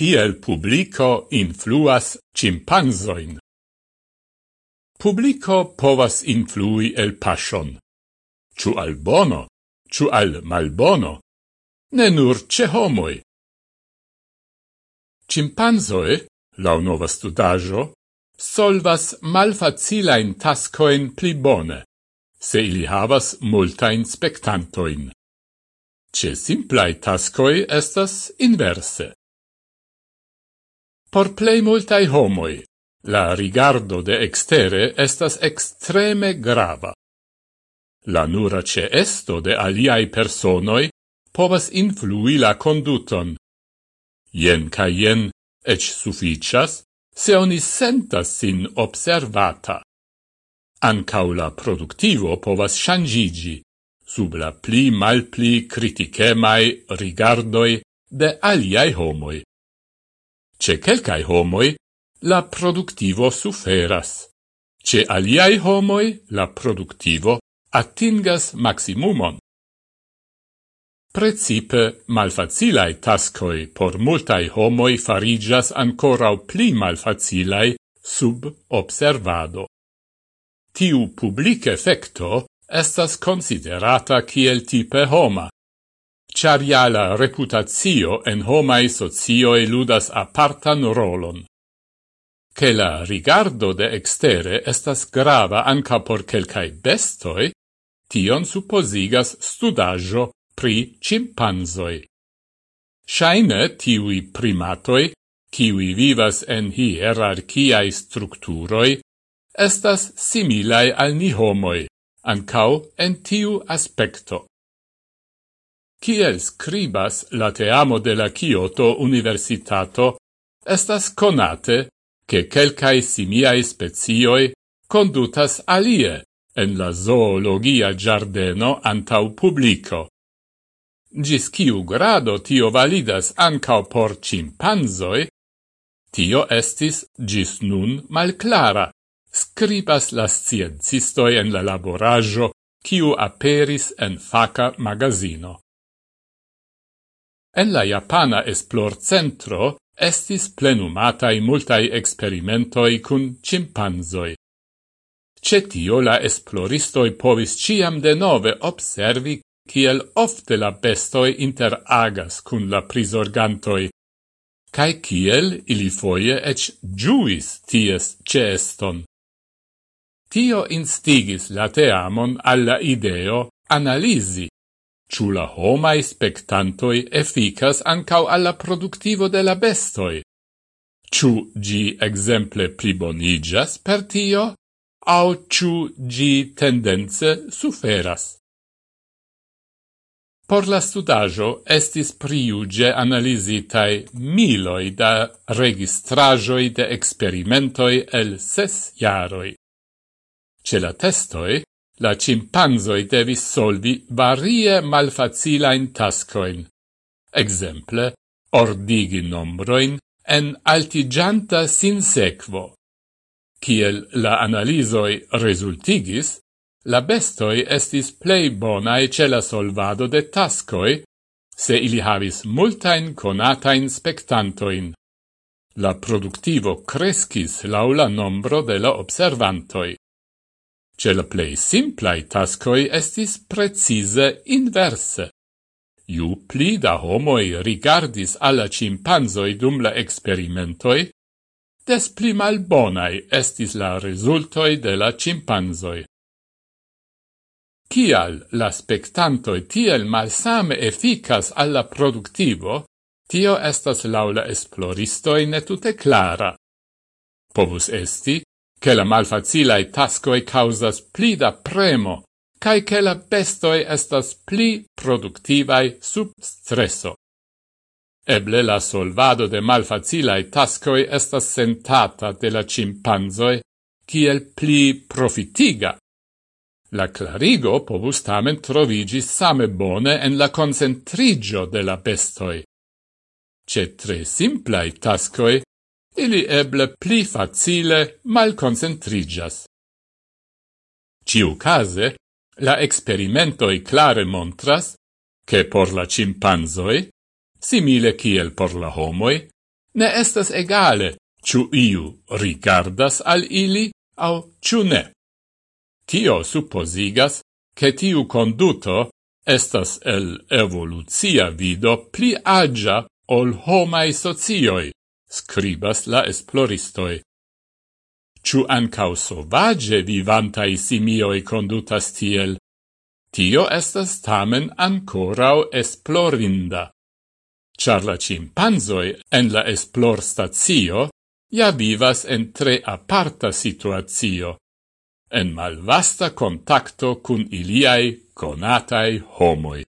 kiel publico influas chimpanzoin. Publico povas influi el pasion. Ciu al bono, ciu al malbono, ne nur ce homoi. Chimpanzoe, la nova studajo, solvas malfacilain tascoin pli bone, se ili havas multain spectantoin. Ce simplai tascoi estas inverse. Por plei multai homoi, la rigardo de extere estas extreme grava. La nura ce esto de aliai personoi povas influi la conduton. Ien ca ien ec sufficias se oni sentas sin observata. Ancau la productivo povas shangigi sub la pli mal pli criticemai rigardoi de aliai homoi. Ce quelcae homoi la productivo suferas. Ce aliai homoi la productivo atingas maximumon. Precipe malfacilae tascoi por multae homoi farigas ancorau pli malfacilae sub observado. Tiu public effecto estas considerata kiel tipe homa, char ja la reputatio en homai socioi ludas apartan rolon. Che la rigardo de extere estas grava anca por quelcae bestoi, tion supposigas studaggio pri chimpanzoi. Shaine tiui primatoi, kiwi vivas en hierarchiae structuroi, estas similai al ni homoi, ancau en tiu aspecto kiel scribas la teamo de la Kyoto Universitato, estas conate che quelcae simiae spezioi condutas alie en la zoologia giardeno antau publico. Gis ciu grado tio validas ancao por cimpanzoi, tio estis gis nun malclara, scribas la sciencistoi en la laborajo, kiu aperis en faca magazino. En la Japana esplorcentro estis plenumatai multai experimentoi cun cimpanzoi. Cetio la esploristoi povis ciam de nove observi kiel ofte la bestoi interagas cun la prisorgantoi, cae kiel ili foie ec giuis ties ceston. Tio instigis la teamon alla ideo analisi Ciù la homai spectantoi efficas ancau alla productivo de la bestoi? Ciu gi exemple plibonigas per tio? Au ciu gi tendenze suferas? Por la studajo estis priuge analizitai miloi da registrajoi de experimentoi el ses jaroi. Ce la testoi, la cimpanzoi devis solvi varie malfacilain tascoin. Exemple, ordigi nombroin en altigianta sinsequo. Ciel la analisoi resultigis, la bestoi estis plei bonae ce la solvado de tascoi, se ili havis multain conatain spectantoin. La productivo crescis laula nombro de la observantoi. Ce la plei simplai tascoi estis precise inverse. Ju pli da homoi rigardis alla cimpanzoi dum la experimentoi, des pli malbonai estis la resultoi de la cimpanzoi. Cial la spectantoi tiel malsame efficas alla productivo, tio estas laula esploristoi netute clara. Povus esti che la malfacilae tascoi causas pli da premo, cae che la bestoi estas pli productivae sub stresso. Eble la solvado de malfacilae tascoi estas sentata de la chi kiel pli profitiga. La clarigo povus tamen trovigi same bone en la concentrigio de la bestoi. Ce tre simplai tascoi ili eble pli facile malconcentrigas. Ciu case, la experimentoi clare montras che por la cimpanzoi, simile kiel por la homoi, ne estas egale ciu iu rigardas al ili au ciu ne. Tio supposigas che tiu conduto estas el evolucia vido pli agia ol homai socioi, scribas la esploristoi. Ciu ancau sovage vivantai simioi condutas tiel? Tio estas tamen ancorau esplorinda. Char la cimpanzoi en la esplor stazio ja vivas en tre aparta situazio, en malvasta contacto cun iliai conatai homoi.